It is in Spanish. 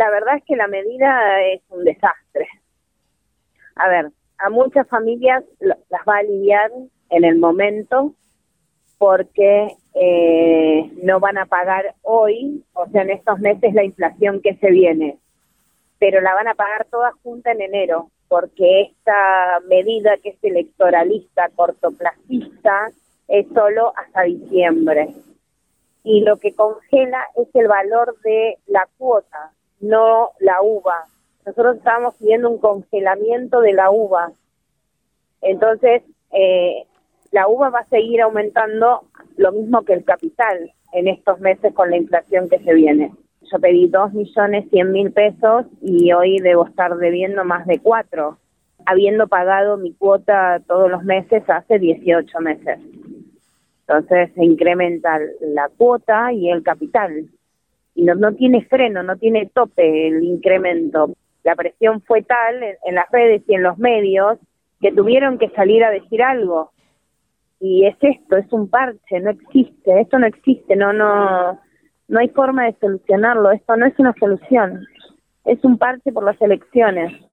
La verdad es que la medida es un desastre. A ver, a muchas familias las va a aliviar en el momento porque eh, no van a pagar hoy, o sea, en estos meses la inflación que se viene, pero la van a pagar toda junta en enero, porque esta medida que es electoralista, cortoplacista, es solo hasta diciembre. Y lo que congela es el valor de la cuota, no la uva. Nosotros estábamos pidiendo un congelamiento de la uva. Entonces, eh, la uva va a seguir aumentando lo mismo que el capital en estos meses con la inflación que se viene. Yo pedí dos millones cien mil pesos y hoy debo estar debiendo más de cuatro, habiendo pagado mi cuota todos los meses hace 18 meses. Entonces se incrementa la cuota y el capital. Y no, no tiene freno, no tiene tope el incremento. La presión fue tal en las redes y en los medios que tuvieron que salir a decir algo y es esto, es un parche, no existe, esto no existe, no, no, no hay forma de solucionarlo, esto no es una solución, es un parche por las elecciones.